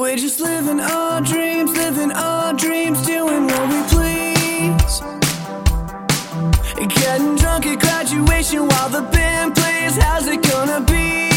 We're just living our dreams, living our dreams, doing what we please. Getting drunk at graduation while the band plays. How's it gonna be?